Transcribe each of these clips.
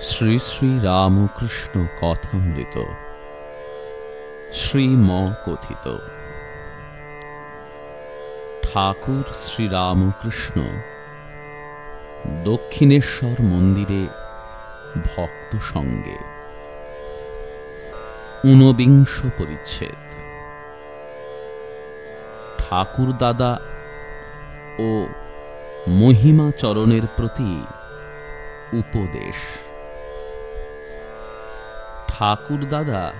শ্রী শ্রী রামকৃষ্ণ কথামৃত। শ্রীম কথিত ঠাকুর শ্রীরামকৃষ্ণ দক্ষিণেশ্বর মন্দিরে ভক্ত সঙ্গে। ঊনবিংশ পরিচ্ছেদ। ঠাকুর দাদা ও মহিমাচরণের প্রতি উপদেশ। ঠাকুর দাদা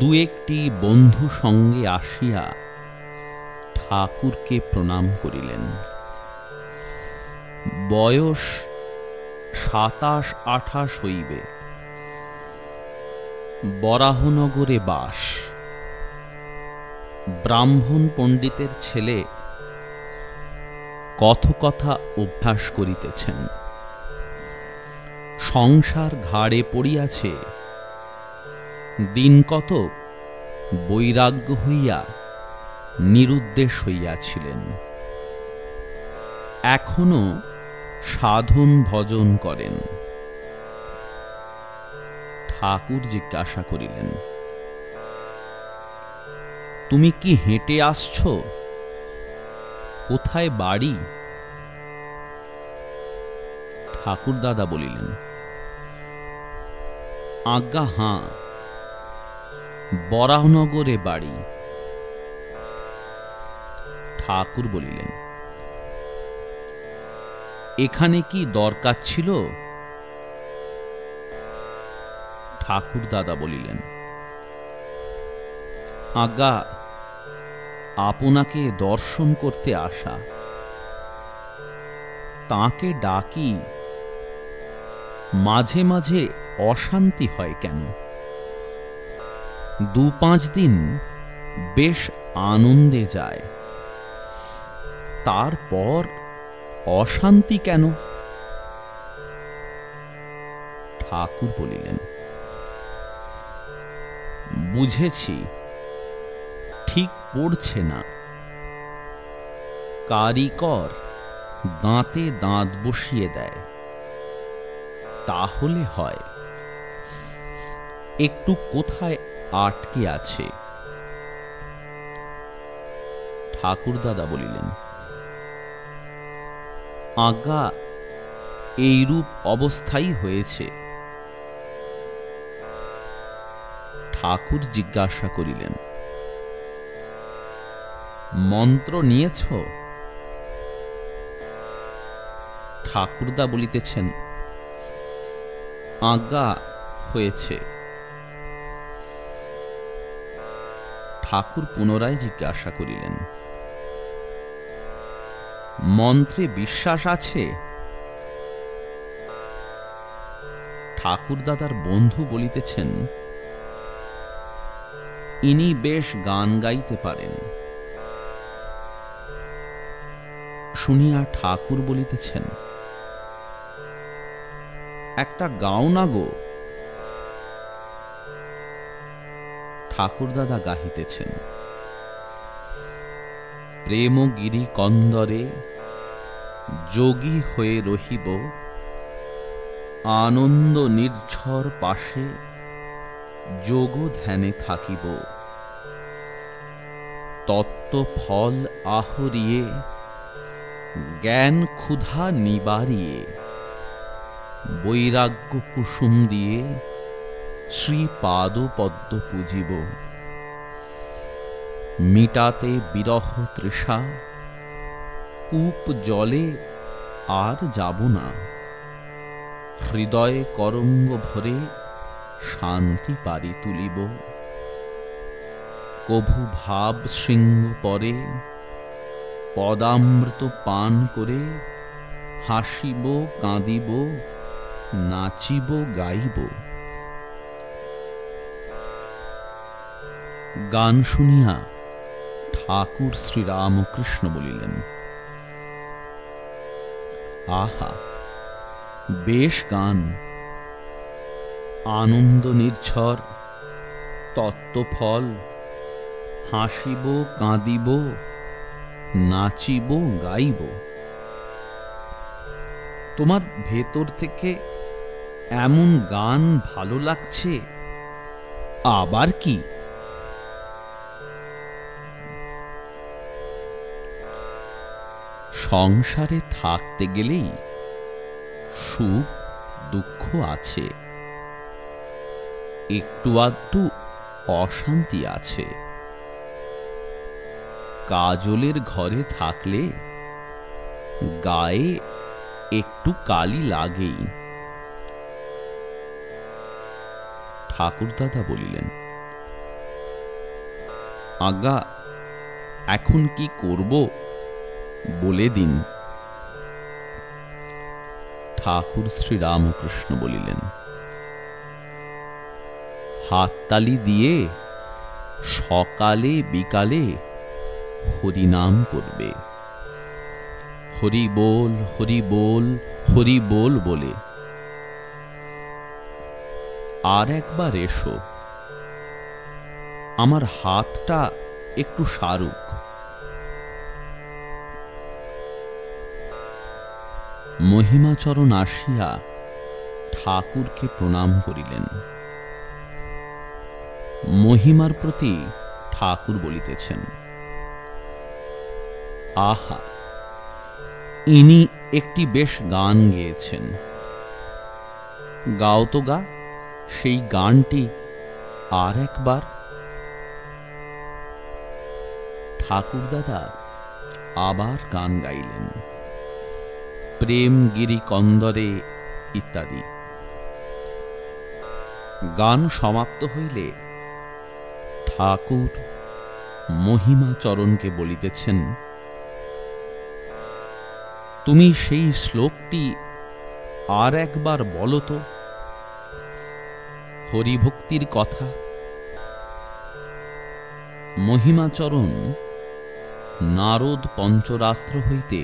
দু একটি বন্ধু সঙ্গে আসিয়া ঠাকুরকে প্রণাম করিলেন। বয়স সাতাশ আঠাশ হইবে। বরাহনগরে বাস। ব্রাহ্মণ পণ্ডিতের ছেলে কথকথা অভ্যাস করিতেছেন। সংসার ঘাড়ে পড়িয়াছে। দিন কত বৈরাগ্য হইয়া নিরুদ্দেশ হইয়াছিলেন। এখনও সাধন ভজন করেন। ঠাকুর জিজ্ঞাসা করিলেন, তুমি কি হেঁটে আসছ? কোথায় বাড়ি? ঠাকুর দাদা বলিলেন আজ্ঞা, হাঁ। বরাহনগরে বাড়ি। ঠাকুর বলিলেন, এখানে কি দরকার ছিল? ঠাকুর দাদা বলিলেন, আজ্ঞা, আপনাকে দর্শন করতে আসা। তাকে ডাকি, মাঝে মাঝে অশান্তি হয় কেন? দু পাঁচ দিন বেশ আনন্দে যায়। তারপর অশান্তি কেন? ঠাকুর বলিলেন, বুঝেছি, ঠিক পড়ছে না। কারিকর দাঁতে দাঁত বসিয়ে দেয়। তাহলে হয় একটু কোথায় আটকে আছে? ঠাকুরদাদা বলিলেন আজ্ঞা এইরূপ অবস্থাই হয়েছে। ঠাকুর জিজ্ঞাসা করিলেন, মন্ত্র নিয়েছ? ঠাকুরদা বলিতেছেন আজ্ঞা হয়েছে। ঠাকুর পুনরায় জিজ্ঞাসা করিলেন, মন্ত্রে বিশ্বাস আছে? ঠাকুরদাদার বন্ধু বলিতেছেন, ইনি বেশ গান গাইতে পারেন। শুনিয়া ঠাকুর বলিতেছেন, একটা গাও না গো। ঠাকুরদাদা গাহিতেছেন। প্রেমগিরি কন্দরে যোগী হয়ে রহিব, আনন্দ নির্ঝর পাশে যোগ ধ্যানে থাকিব। তত্ত্ব ফল আহরিয়ে জ্ঞান ক্ষুধা নিবারিয়ে বৈরাগ্য কুসুম দিয়ে শ্রী পাদ পদ্ম পুজিব মিটাতে বিরহ তৃষা, কূপ জলে আর যাব না। হৃদয়ে করঙ্গ ভরে শান্তি পারি তুলিব। কভু ভাব শৃঙ্গ পরে, পদামৃত পান করে হাসিব, কাঁদিব, নাচিব, গাইব। গান শুনিয়া ঠাকুর শ্রীরামকৃষ্ণ বলিলেন, আহা, বেশ গান। আনন্দ নির্ঝর, তত্ত্বফল। হাসিব, কাঁদিব, নাচিব, গাইব। তোমার ভেতর থেকে এমন গান ভালো লাগছে? আবার কি? সংসারে থাকতে গেলেই সুখ, দুঃখ আছে। একটু আধটু অশান্তি আছে। কাজলের ঘরে থাকলে গায়ে একটু কালি লাগেই। ঠাকুরদাদা বলিলেন আজ্ঞা এখন কি করব? বলে দিন। ঠাকুর শ্রীরামকৃষ্ণ বলিলেন, হাততালি দিয়ে সকালে বিকালে হরিনাম করবে। হরি বল হরি বল হরি বল বলে। আর একবার এসো। আমার হাতটা একটু সারুক। মহিমাচরণ আসিয়া ঠাকুরকে প্রণাম করিলেন। মহিমার প্রতি ঠাকুর বলিতেছেন, আহা, ইনি একটি বেশ গান গেয়েছেন। গাও তো গা, সেই গানটি আর একবার। ঠাকুরদাদা আবার গান গাইলেন। প্রেম গিরি কন্দরে ইত্যাদি। গান সমাপ্ত হইলে ঠাকুর মহিমাচরণকে বলিতেছেন, তুমি সেই শ্লোকটি আর একবার বলো তো। হরিভক্তির কথা মহিমাচরণ নারদ পঞ্চরাত্র হইতে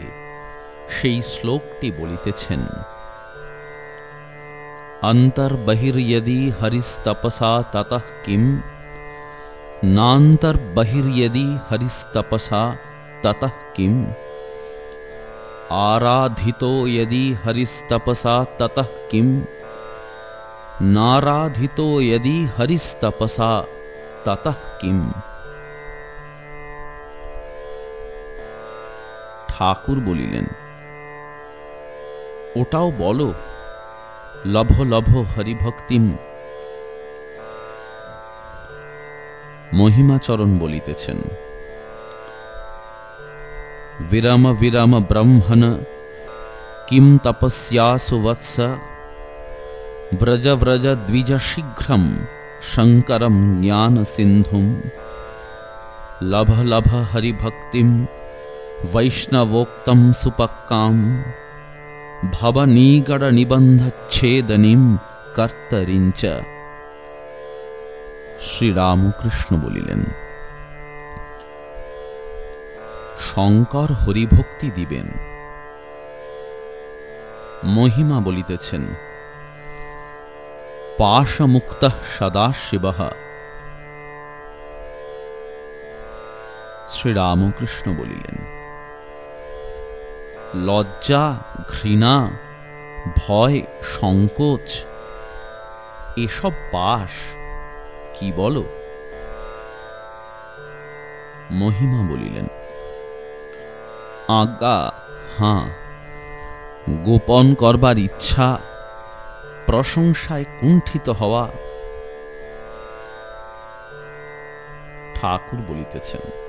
সেই শ্লোকটি বলিতেছেন অন্তর্বহির্যদি হরিস্তপসা ততঃ কিম নান্তর্বহির্যদি হরিস্তপসা ততঃ কিম आराधितो यदि हरिस्तपसा ततः किम नाराधितो यदि हरिस्तपसा ततः किम ঠাকুর বলিলেন ওটাও বলো লভ লভ হরিভক্তিম মহিমাচরণ বলিতেছেন विरम विरम ब्रह्मण किं तपस्यासु वत्स व्रज व्रज द्विज शीघ्रं शङ्करं ज्ञानसिन्धुं लभ लभ हरिभक्तिं वैष्णवोक्तं భవనీగడ নিবন্ধচ্ছেদনীম কর্তরিঞ্চ শ্রীরামকৃষ্ণ বলিলেন শঙ্কর হরিভক্তি দিবেন। মহিমা বলিতেছেন পাশমুক্ত সদাশিব। শ্রীরামকৃষ্ণ বলিলেন লজ্জা, ঘৃণা, ভয়, সংকোচ, এসব পাশ কি বলো? মহিমা বলিলেন আজ্ঞা হাঁ, গোপন করবার ইচ্ছা, প্রশংসায় কুণ্ঠিত হওয়া। ঠাকুর বলিতেছেন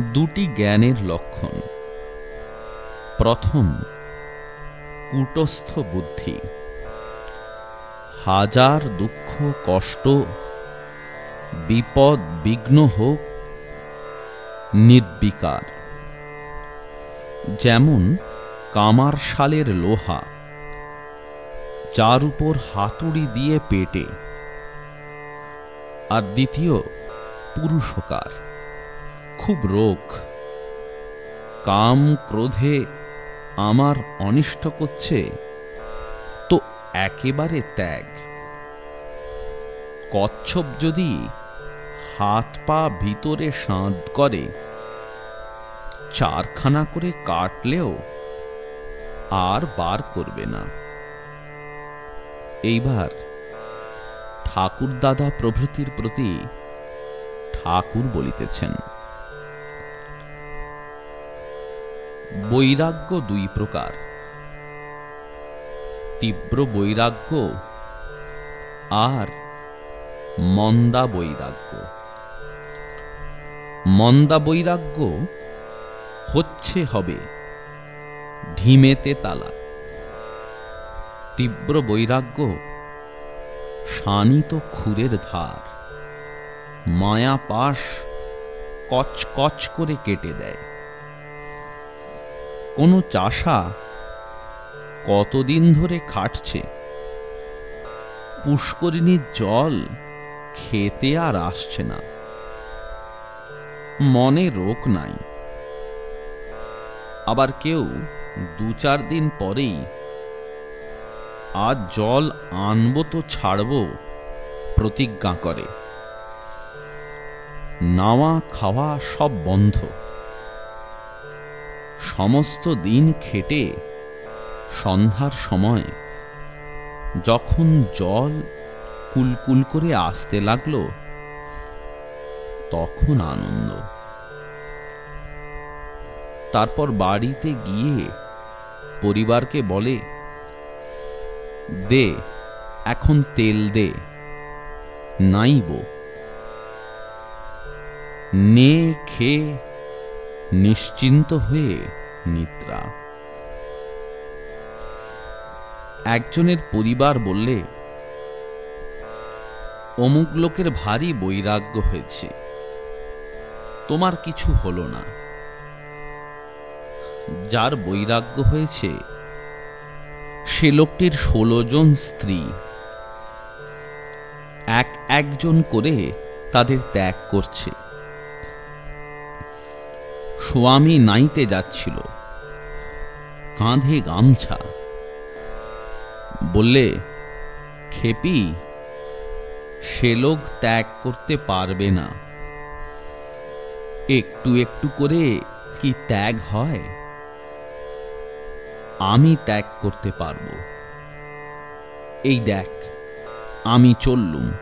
দুটি জ্ঞানের লক্ষণ। প্রথম কূটস্থ বুদ্ধি হাজার দুঃখ কষ্ট, বিপদ বিঘ্ন হোক, নির্বিকার। যেমন কামার শালের লোহা, যার উপর হাতুড়ি দিয়ে পেটে। আর দ্বিতীয়, পুরুষকার। খুব রোগ। কাম ক্রোধে আমার অনিষ্ট করছে, তো একেবারে ত্যাগ। কচ্ছপ যদি হাত পা ভিতরে সাঁত করে, চারখানা করে কাটলেও আর বার করবে না। এইবার ঠাকুর দাদা প্রভৃতির প্রতি ঠাকুর বলিতেছেন বৈরাগ্য দুই প্রকার। তীব্র বৈরাগ্য আর মন্দা বৈরাগ্য। মন্দা বৈরাগ্য হচ্ছে হবে ঢিমেতে তালা। তীব্র বৈরাগ্য শানিত খুরের ধার। মায়া পাশ কচকচ করে কেটে দেয়। কোনো চাষা কতদিন ধরে খাটছে? পুষ্করিণীর জল খেতে আর আসছে না। মনে রোগ নাই। আবার কেউ দু চার দিন পরেই, আজ জল আনব তো ছাড়বো প্রতিজ্ঞা করে। নাওয়া খাওয়া সব বন্ধ। সমস্ত দিন খেটে সন্ধ্যার সময় যখন জল কুলকুল করে আসতে লাগল, তখন আনন্দ। তারপর বাড়িতে গিয়ে পরিবারকে বলে, দে, এখন তেল দে, নাইব। নে খেয়ে নিশ্চিন্ত হয়ে নিদ্রা। একজনের পরিবার বললে, অমুক লোকের ভারী বৈরাগ্য হয়েছে। তোমার কিছু হলো না। যার বৈরাগ্য হয়েছে, সে লোকটির ষোলো জন স্ত্রী। এক একজন করে তাদের ত্যাগ করছে। স্বামী নাইতে যাচ্ছিল। কাঁধে গামছা। বললে, খেপি, সে লোক ত্যাগ করতে পারবে না। একটু একটু করে কি ত্যাগ হয়? আমি ত্যাগ করতে পারব। এই দেখ, আমি চললুম।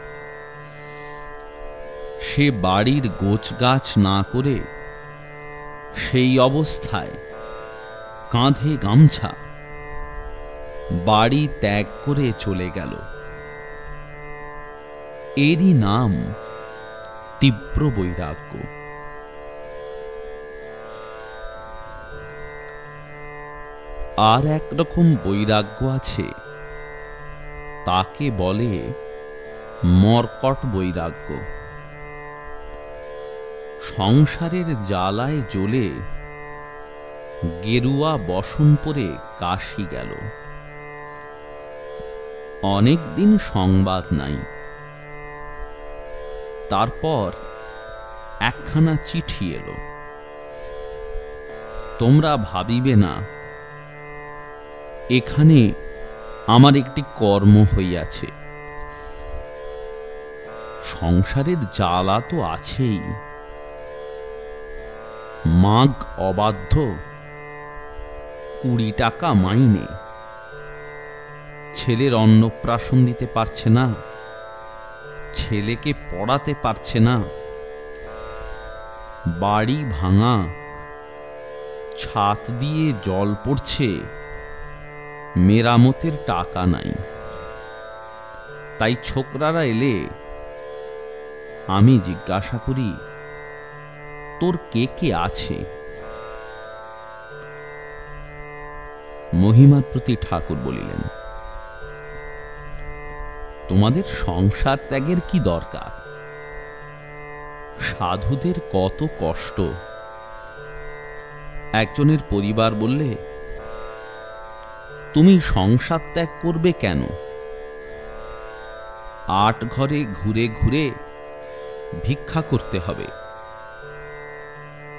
সে বাড়ির গোছ গাছ না করে সেই অবস্থায় কাঁধে গামছা বাড়ি ত্যাগ করে চলে গেল। এরই নাম তীব্র বৈরাগ্য। আর এক রকম বৈরাগ্য আছে, তাকে বলে মর্কট বৈরাগ্য। সংসারের জ্বালায় জ্বলে গেরুয়া বসন পরে কাশি গেল। অনেক দিন সংবাদ নাই। তারপর একখানা চিঠি এলো। তোমরা ভাবিবে না, এখানে আমার একটি কর্ম হইয়াছে। সংসারের জ্বালা তো আছেই। মাগ অবাধ্য। কুড়ি টাকা মাইনে। ছেলের অন্নপ্রাশন দিতে পারছে না। ছেলেকে পড়াতে পারছে না। বাড়ি ভাঙা। ছাদ দিয়ে জল পড়ছে। মেরামতের টাকা নাই। তাই ছোকরারা এলে আমি জিজ্ঞাসা করি তোর কে কে আছে? মহিমার প্রতি ঠাকুর বলিলেন, তোমাদের সংসার ত্যাগের কি দরকার? সাধুদের কত কষ্ট? একজনের পরিবার বললে, তুমি সংসার ত্যাগ করবে কেন? আট ঘরে ঘুরে ঘুরে ভিক্ষা করতে হবে।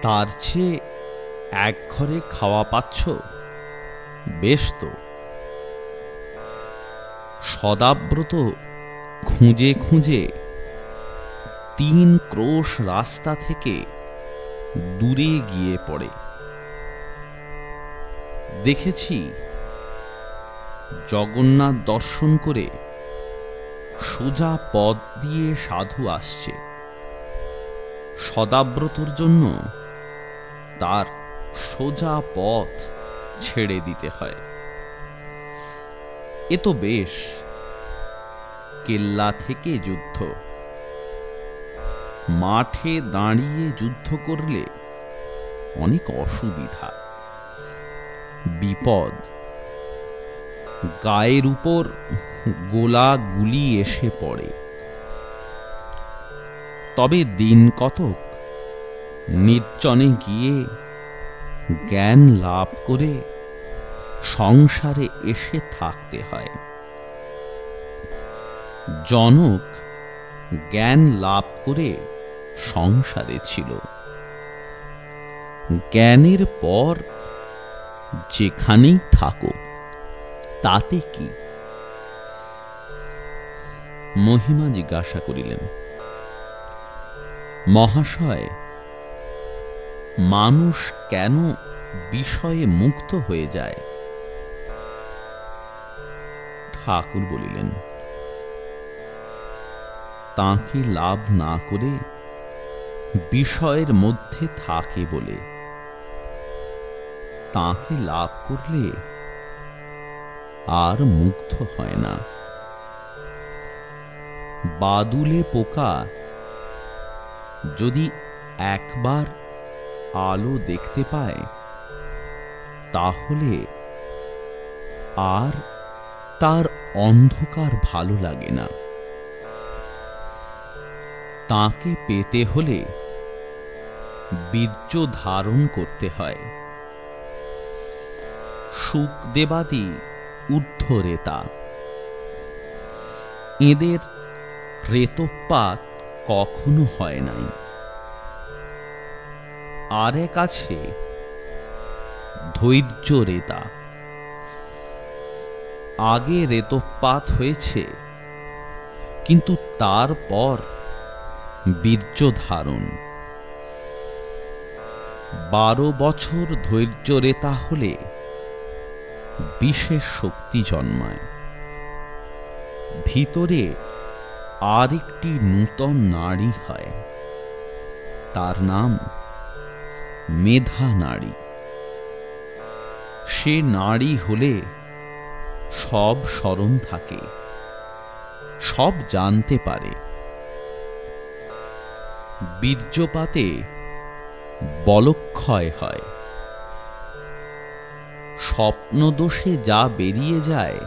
তার চেয়ে এক ঘরে খাওয়া পাচ্ছ? বেশ তো। সদাব্রত খুঁজে খুঁজে তিন ক্রোশ রাস্তা থেকে দূরে গিয়ে পড়ে। দেখেছি জগন্নাথ দর্শন করে সোজা পথ দিয়ে সাধু আসছে। সদাব্রতর জন্য তার সোজা পথ ছেড়ে দিতে হয়। এ তো বেশ। কেল্লা থেকে যুদ্ধ। মাঠে দাঁড়িয়ে যুদ্ধ করলে অনেক অসুবিধা। বিপদ। গায়ের উপর গোলা গুলি এসে পড়ে। তবে দিন কতক নির্জনে গিয়ে জ্ঞান লাভ করে সংসারে এসে থাকতে হয়। জনক জ্ঞান লাভ করে সংসারে ছিল। জ্ঞানের পর যেখানেই থাকো তাতে কি? মহিমা জিজ্ঞাসা করিলেন, মহাশয় মানুষ কেন বিষয়ে মুক্ত হয়ে যায়? ঠাকুর বলিলেন, তাকে লাভ না করে বিষয়ের মধ্যে থাকে বলে। তাকে লাভ করলে আর মুগ্ধ হয় না। বাদুলে পোকা যদি একবার আলো দেখতে পায়, তাহলে আর তার অন্ধকার ভালো লাগে না। তাকে পেতে হলে বীর্য ধারণ করতে হয়। সুখ দেবাদি ঊর্ধ্বরেতা এদের রেতপাত কখনো হয় নাই। আর এক আছে। ধৈর্য রেতা। আগে রেতপাত হয়েছে, কিন্তু তারপর বীর্য ধারণ। বারো বছর ধৈর্য রেতা হলে বিশেষ শক্তি জন্মায়। ভিতরে আরেকটি নূতন নারী হয়, তার নাম মেধা নারী। সে নারী হলে সব স্মরণ থাকে, সব জানতে পারে। বীর্যপাতে বলক্ষয় হয়। স্বপ্ন দোষে যা বেরিয়ে যায়,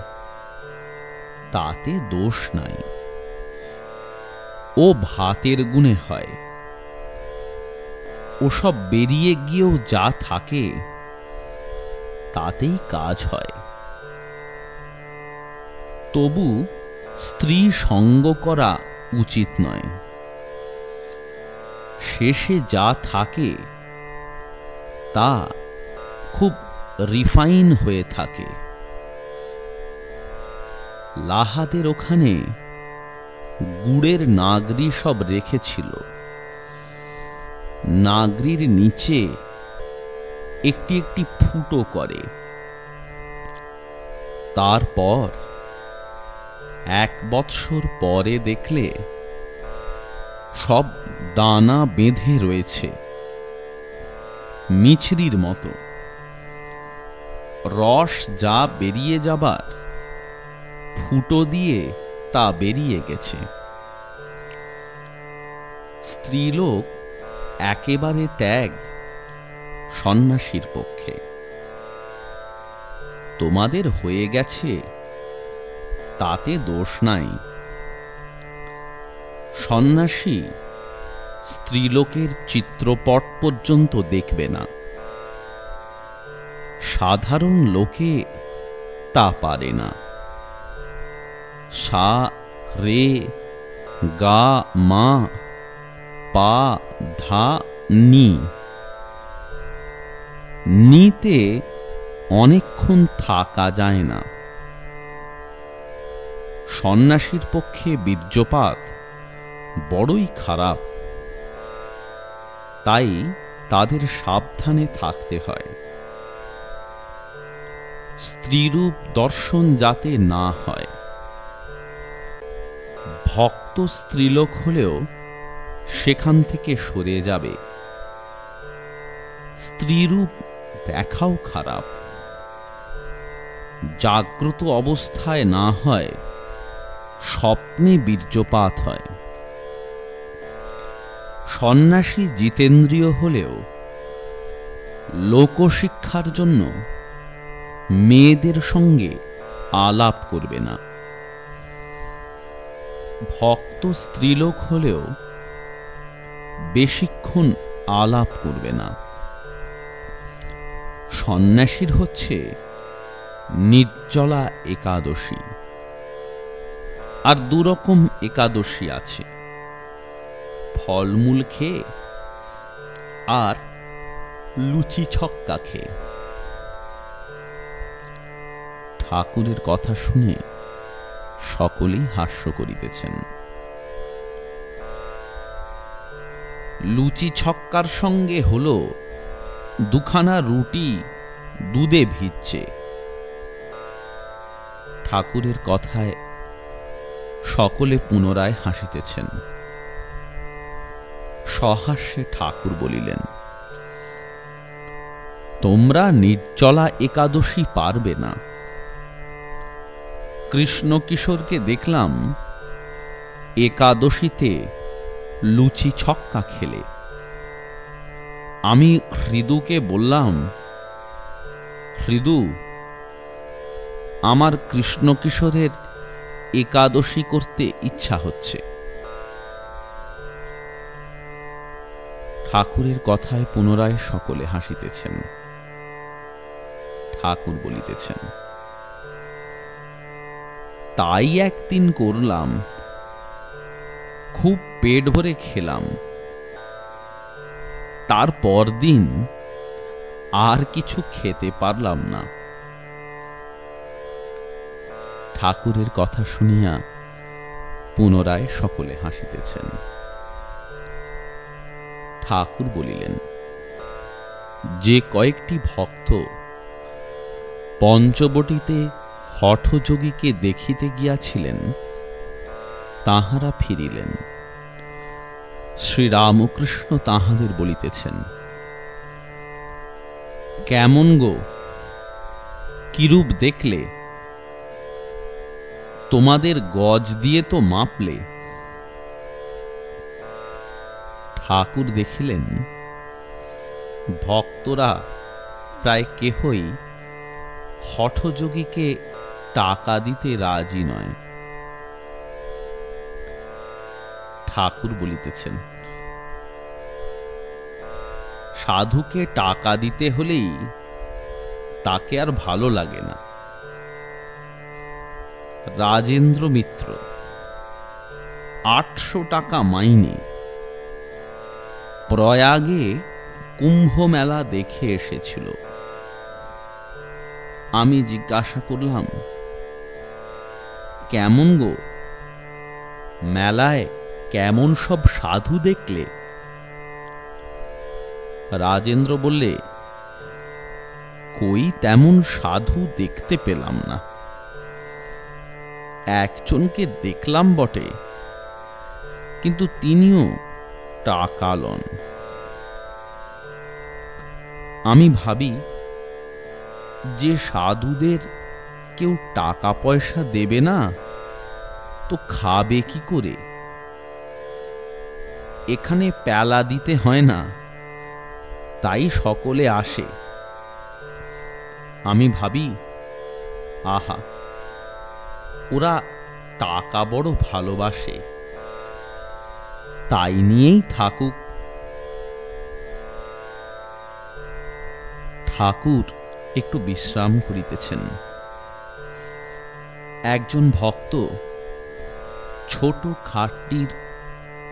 তাতে দোষ নাই। ও ভাতের গুণে হয়। ওসব বেরিয়ে গিয়েও যা থাকে, তাতেই কাজ হয়। তবু স্ত্রী সঙ্গ করা উচিত নয়। শেষে যা থাকে, তা খুব রিফাইন হয়ে থাকে। লাহাদের ওখানে গুড়ের নাগরি সব রেখেছিল। নাগরির নিচে একটি একটি ফুটো করে। তারপর এক বৎসর পরে দেখলে সব দানা বেঁধে রয়েছে, মিছরির মতো। রস যা বেরিয়ে যাবার ফুটো দিয়ে তা বেরিয়ে গেছে। স্ত্রীলোক একেবারে ত্যাগ সন্ন্যাসীর পক্ষে। তোমাদের হয়ে গেছে, তাতে দোষ নাই। সন্ন্যাসী স্ত্রীলোকের চিত্রপট পর্যন্ত দেখবে না। সাধারণ লোকে তা পারে না। সা, রে, গা, মা, পা ধা নি। নিতে অনেকক্ষণ থাকা যায় না। সন্ন্যাসীর পক্ষে বীর্যপাত বড়ই খারাপ। তাই তাদের সাবধানে থাকতে হয়। স্ত্রীরূপ দর্শন যাতে না হয়। ভক্ত স্ত্রীলোক হলেও সেখান থেকে সরে যাবে। স্ত্রীরূপ দেখাও খারাপ। জাগ্রত অবস্থায় না হয়, স্বপ্নে বীর্যপাত হয়। সন্ন্যাসী জিতেন্দ্রীয় হলেও লোকশিক্ষার জন্য মেয়েদের সঙ্গে আলাপ করবে না। ভক্ত স্ত্রীলোক হলেও বেশিক্ষণ আলাপ করবে না। সন্ন্যাসীর হচ্ছে নির্জলা একাদশী। আর দুরকম একাদশী আছে। ফলমূল খেয়ে আর লুচি ছক্কা খেয়ে। ঠাকুরের কথা শুনে সকলেই হাস্য করিতেছেন। লুচি ছক্কার সঙ্গে হলো দুখানা রুটি দুধে ভিজছে। ঠাকুরের কথায় সকলে পুনরায় হাসিতেছেন। সহাস্যে ঠাকুর বলিলেন, তোমরা নির্জলা একাদশী পারবে না। কৃষ্ণ কিশোরকে দেখলাম একাদশীতে লুচি ছক্কা খেলে। আমি হৃদুকে বললাম, হৃদু, আমার কৃষ্ণ কিশোরের একাদশী করতে ইচ্ছা হচ্ছে। ঠাকুরের কথায় পুনরায় সকলে হাসিতেছেন। ঠাকুর বলিতেছেন, তাই একদিন করলাম। খুব পেট ভরে খেলাম। তারপর দিন আর কিছু খেতে পারলাম না। ঠাকুরের কথা শুনিয়া পুনরায় সকলে হাসিতেছেন। ঠাকুর বলিলেন, যে কয়েকটি ভক্ত পঞ্চবটিতে হঠযোগীকে দেখিতে গিয়াছিলেন, তাহারা ফিরিলেন। শ্রীরামকৃষ্ণ তাহাদের বলিতেছেন, কেমন গো? কিরূপ দেখলে? তোমাদের গজ দিয়ে তো মাপলে। ঠাকুর দেখিলেন, ভক্তরা প্রায় কেহই হঠযোগীকে টাকা দিতে রাজি নয়। ঠাকুর বলিতেছেন, সাধুকে টাকা দিতে হলেই তাকে আর ভালো লাগে না। রাজেন্দ্র মিত্র, আটশো টাকা মাইনে, প্রয়াগে কুম্ভ মেলা দেখে এসেছিল। আমি জিজ্ঞাসা করলাম, কেমন গো? মেলায় কেমন সব সাধু দেখলে? রাজেন্দ্র বললে, কই তেমন সাধু দেখতে পেলাম না। একজনকে দেখলাম বটে, কিন্তু তিনিও টাকা লন আমি ভাবি, যে সাধুদের কেউ টাকা পয়সা দেবে না, তো খাবে কি করে? এখানে প্যালা দিতে হয় না। তাই সকলে আসে। আমি ভাবি, আহা, ওরা টাকা বড় ভালোবাসে। তাই নিয়েই থাকুক। ঠাকুর একটু বিশ্রাম করিতেছেন। একজন ভক্ত ছোট খাটটির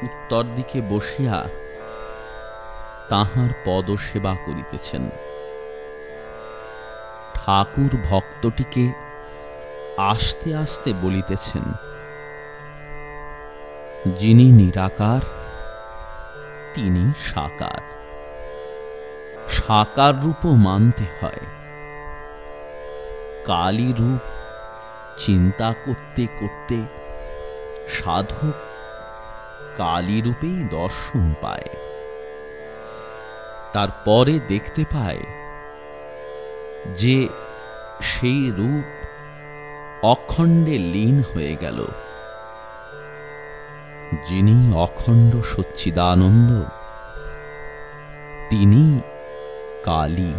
উত্তর দিকে বসিয়া তাহার পদসেবা করিতেছেন। ঠাকুর ভক্তটিকে আস্তে আস্তে বলিতেছেন, যিনি নিরাকার, তিনি সাকার। সাকার রূপও মানতে হয়। কালী রূপ চিন্তা করতে করতে সাধক কালী রূপেই দর্শন পায়। তারপরে দেখতে পায় যে সেই রূপ অখণ্ডে লীন হয়ে গেল। যিনি অখণ্ড সচ্চিদানন্দ তিনি কালী।